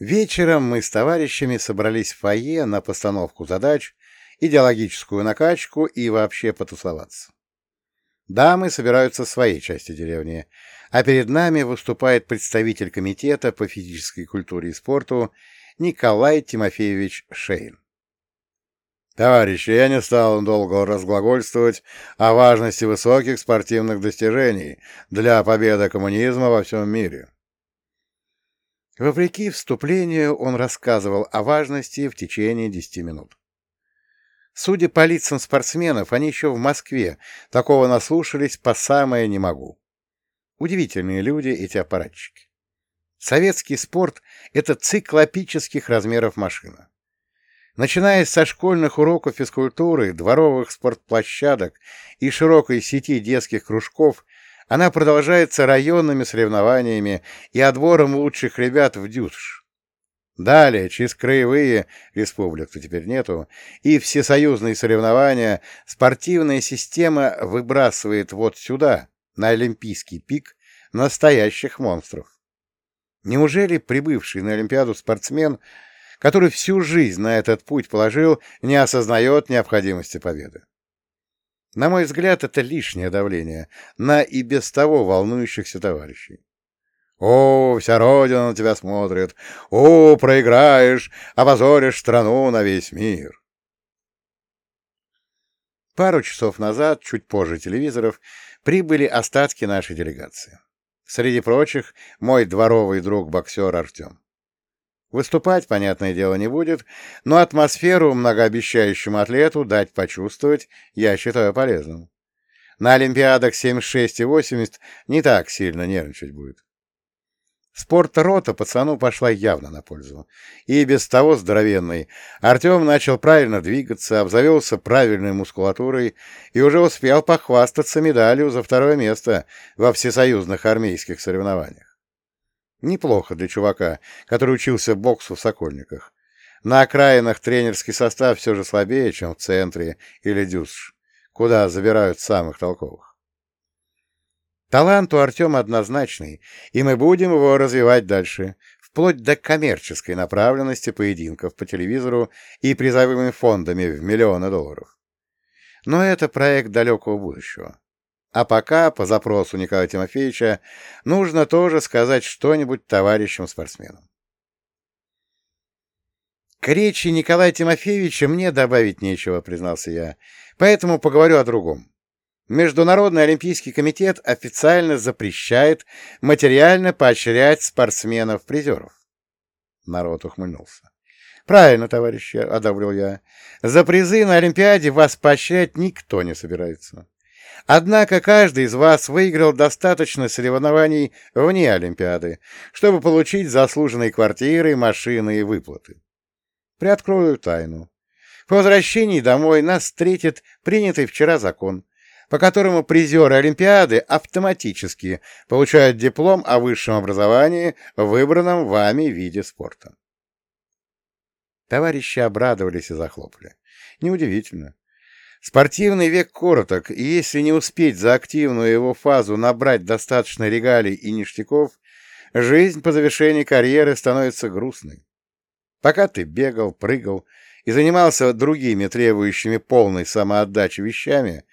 Вечером мы с товарищами собрались в фойе на постановку задач, идеологическую накачку и вообще потусоваться. Дамы собираются в своей части деревни, а перед нами выступает представитель комитета по физической культуре и спорту Николай Тимофеевич Шейн. Товарищи, я не стал долго разглагольствовать о важности высоких спортивных достижений для победы коммунизма во всем мире. Вопреки вступлению он рассказывал о важности в течение десяти минут. Судя по лицам спортсменов, они еще в Москве такого наслушались по самое не могу. Удивительные люди эти аппаратчики. Советский спорт — это циклопических размеров машина. Начиная со школьных уроков физкультуры, дворовых спортплощадок и широкой сети детских кружков, она продолжается районными соревнованиями и отбором лучших ребят в дюш. Далее, через краевые, республик-то теперь нету, и всесоюзные соревнования, спортивная система выбрасывает вот сюда, на Олимпийский пик, настоящих монстров. Неужели прибывший на Олимпиаду спортсмен который всю жизнь на этот путь положил, не осознает необходимости победы. На мой взгляд, это лишнее давление на и без того волнующихся товарищей. «О, вся Родина на тебя смотрит! О, проиграешь, опозоришь страну на весь мир!» Пару часов назад, чуть позже телевизоров, прибыли остатки нашей делегации. Среди прочих, мой дворовый друг-боксер Артем. Выступать, понятное дело, не будет, но атмосферу многообещающему атлету дать почувствовать я считаю полезным. На Олимпиадах 76 и 80 не так сильно нервничать будет. Спорт-рота пацану пошла явно на пользу. И без того здоровенный. Артем начал правильно двигаться, обзавелся правильной мускулатурой и уже успел похвастаться медалью за второе место во всесоюзных армейских соревнованиях. Неплохо для чувака, который учился боксу в Сокольниках. На окраинах тренерский состав все же слабее, чем в центре или дюсш, куда забирают самых толковых. Талант у Артема однозначный, и мы будем его развивать дальше, вплоть до коммерческой направленности поединков по телевизору и призовыми фондами в миллионы долларов. Но это проект далекого будущего. А пока, по запросу Николая Тимофеевича, нужно тоже сказать что-нибудь товарищам-спортсменам. К речи Николая Тимофеевича мне добавить нечего, признался я, поэтому поговорю о другом. Международный олимпийский комитет официально запрещает материально поощрять спортсменов-призеров. Народ ухмыльнулся. Правильно, товарищи, одобрил я. За призы на Олимпиаде вас поощрять никто не собирается. Однако каждый из вас выиграл достаточно соревнований вне Олимпиады, чтобы получить заслуженные квартиры, машины и выплаты. Приоткрою тайну. По возвращении домой нас встретит принятый вчера закон, по которому призеры Олимпиады автоматически получают диплом о высшем образовании в выбранном вами виде спорта. Товарищи обрадовались и захлопали. Неудивительно. Спортивный век короток, и если не успеть за активную его фазу набрать достаточно регалий и ништяков, жизнь по завершении карьеры становится грустной. Пока ты бегал, прыгал и занимался другими требующими полной самоотдачи вещами,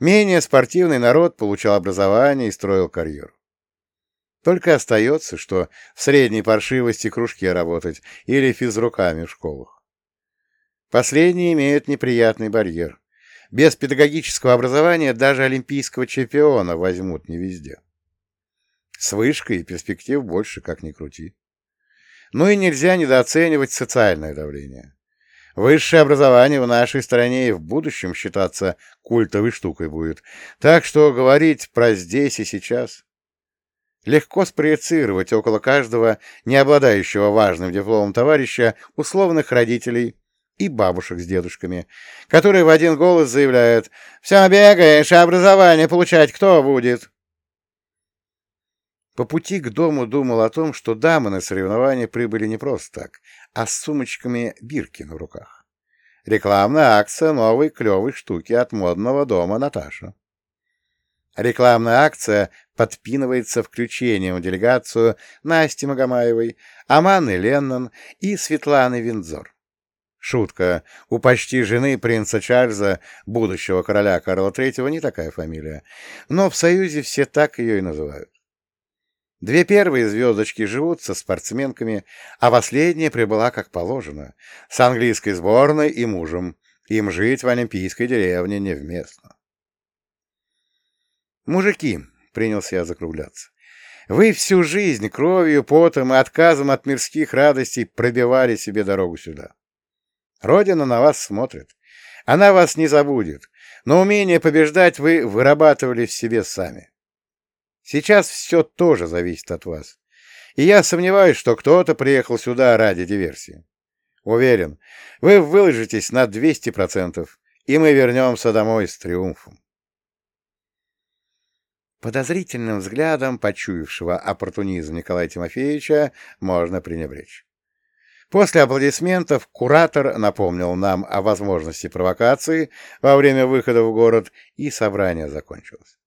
менее спортивный народ получал образование и строил карьеру. Только остается, что в средней паршивости кружке работать или физруками в школах. Последние имеют неприятный барьер. Без педагогического образования даже олимпийского чемпиона возьмут не везде. С вышкой перспектив больше, как ни крути. Ну и нельзя недооценивать социальное давление. Высшее образование в нашей стране и в будущем считаться культовой штукой будет, так что говорить про здесь и сейчас. Легко спроецировать около каждого не обладающего важным дипломом товарища условных родителей и бабушек с дедушками, которые в один голос заявляют «Все бегаешь, а образование получать кто будет?» По пути к дому думал о том, что дамы на соревнования прибыли не просто так, а с сумочками бирки на руках. Рекламная акция новой клевой штуки от модного дома Наташа. Рекламная акция подпинывается включением в делегацию Насти Магомаевой, Аманы Леннон и Светланы Виндзор. Шутка. У почти жены принца Чарльза, будущего короля Карла III, не такая фамилия. Но в Союзе все так ее и называют. Две первые звездочки живут со спортсменками, а последняя прибыла как положено, с английской сборной и мужем. Им жить в олимпийской деревне невместно. «Мужики», — принялся я закругляться, — «вы всю жизнь кровью, потом и отказом от мирских радостей пробивали себе дорогу сюда. Родина на вас смотрит. Она вас не забудет, но умение побеждать вы вырабатывали в себе сами. Сейчас все тоже зависит от вас. И я сомневаюсь, что кто-то приехал сюда ради диверсии. Уверен, вы выложитесь на 200%, и мы вернемся домой с триумфом. Подозрительным взглядом почуявшего оппортунизм Николая Тимофеевича можно пренебречь. После аплодисментов куратор напомнил нам о возможности провокации во время выхода в город, и собрание закончилось.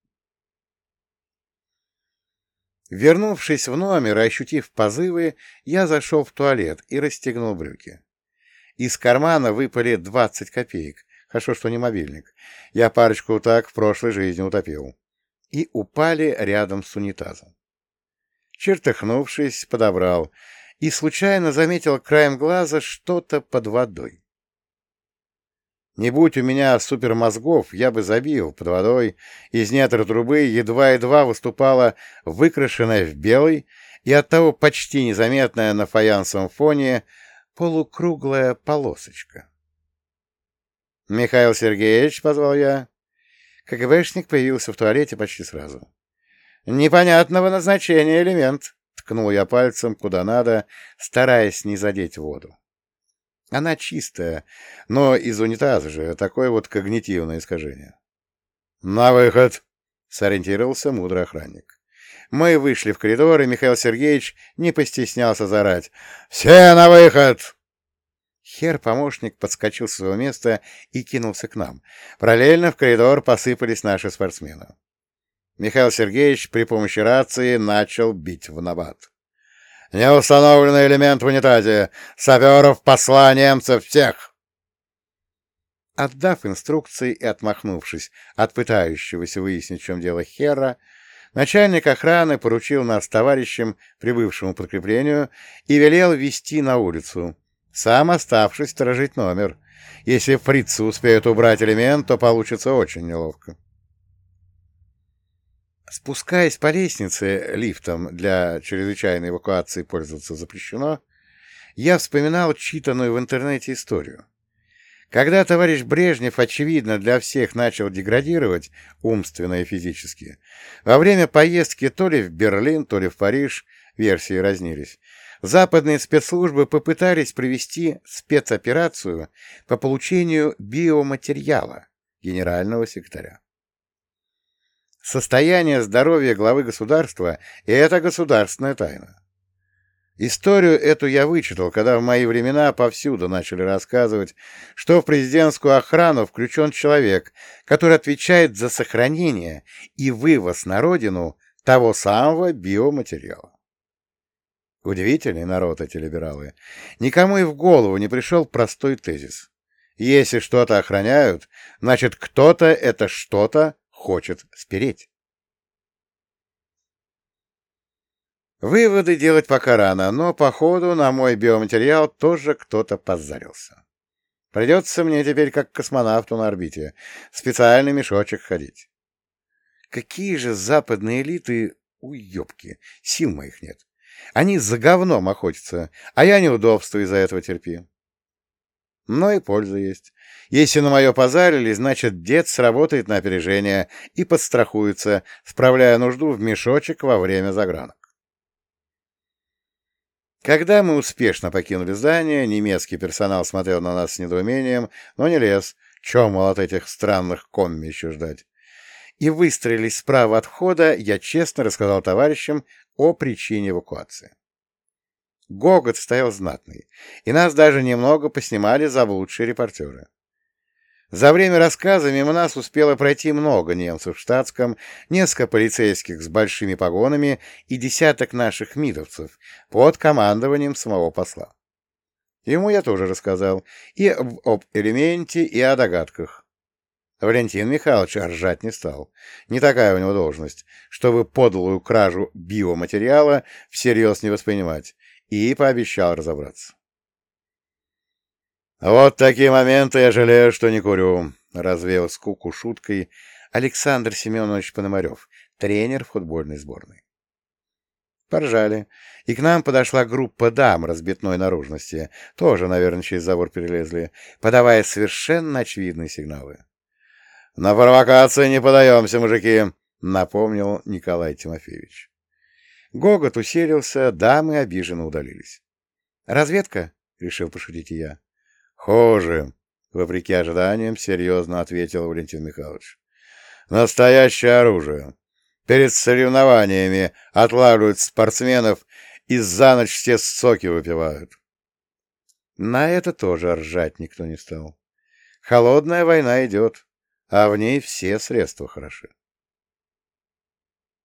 Вернувшись в номер и ощутив позывы, я зашел в туалет и расстегнул брюки. Из кармана выпали двадцать копеек. Хорошо, что не мобильник. Я парочку так в прошлой жизни утопил. И упали рядом с унитазом. Чертыхнувшись, подобрал — и случайно заметил краем глаза что-то под водой. Не будь у меня супермозгов, я бы забил под водой. Из недр трубы едва-едва выступала выкрашенная в белый и оттого почти незаметная на фаянсовом фоне полукруглая полосочка. «Михаил Сергеевич», — позвал я. КГБшник появился в туалете почти сразу. «Непонятного назначения элемент», Ткнул я пальцем куда надо, стараясь не задеть воду. Она чистая, но из унитаза же такое вот когнитивное искажение. «На выход!» — сориентировался мудрый охранник. Мы вышли в коридор, и Михаил Сергеевич не постеснялся зарать. «Все на выход!» Хер-помощник подскочил с своего места и кинулся к нам. Параллельно в коридор посыпались наши спортсмены. Михаил Сергеевич при помощи рации начал бить в набат. «Неустановленный элемент в унитазе! Саперов посла немцев всех!» Отдав инструкции и отмахнувшись от пытающегося выяснить, в чем дело Хера, начальник охраны поручил нас товарищам, прибывшему подкреплению, и велел вести на улицу, сам оставшись сторожить номер. Если фрицы успеют убрать элемент, то получится очень неловко. Спускаясь по лестнице лифтом для чрезвычайной эвакуации пользоваться запрещено, я вспоминал читанную в интернете историю. Когда товарищ Брежнев, очевидно, для всех начал деградировать умственно и физически, во время поездки то ли в Берлин, то ли в Париж, версии разнились, западные спецслужбы попытались провести спецоперацию по получению биоматериала генерального секретаря. Состояние здоровья главы государства — это государственная тайна. Историю эту я вычитал, когда в мои времена повсюду начали рассказывать, что в президентскую охрану включен человек, который отвечает за сохранение и вывоз на родину того самого биоматериала. Удивительный народ эти либералы. Никому и в голову не пришел простой тезис. Если что-то охраняют, значит, кто-то это что-то хочет спереть. Выводы делать пока рано, но, походу, на мой биоматериал тоже кто-то позарился. Придется мне теперь, как космонавту на орбите, специальный мешочек ходить. Какие же западные элиты уебки, сил моих нет. Они за говном охотятся, а я неудобства из-за этого терпи. Но и польза есть. Если на мое позарили, значит, дед сработает на опережение и подстрахуется, справляя нужду в мешочек во время загранок. Когда мы успешно покинули здание, немецкий персонал смотрел на нас с недоумением, но не лез, чем, мол, от этих странных комми еще ждать. И выстроились справа от входа, я честно рассказал товарищам о причине эвакуации. Гогот стоял знатный, и нас даже немного поснимали заблудшие репортеры. За время рассказа мимо нас успело пройти много немцев в штатском, несколько полицейских с большими погонами и десяток наших мидовцев под командованием самого посла. Ему я тоже рассказал и об, об элементе, и о догадках. Валентин Михайлович ржать не стал. Не такая у него должность, чтобы подлую кражу биоматериала всерьез не воспринимать, и пообещал разобраться. «Вот такие моменты я жалею, что не курю», — развеял скуку шуткой Александр Семенович Пономарев, тренер футбольной сборной. Поржали, и к нам подошла группа дам разбитной наружности, тоже, наверное, через забор перелезли, подавая совершенно очевидные сигналы. «На провокации не подаемся, мужики», — напомнил Николай Тимофеевич. Гогот усилился, дамы обиженно удалились. «Разведка?» — решил пошутить я. «Хуже», — вопреки ожиданиям, серьезно ответил Валентин Михайлович. «Настоящее оружие. Перед соревнованиями отлавливают спортсменов и за ночь все соки выпивают». На это тоже ржать никто не стал. Холодная война идет, а в ней все средства хороши.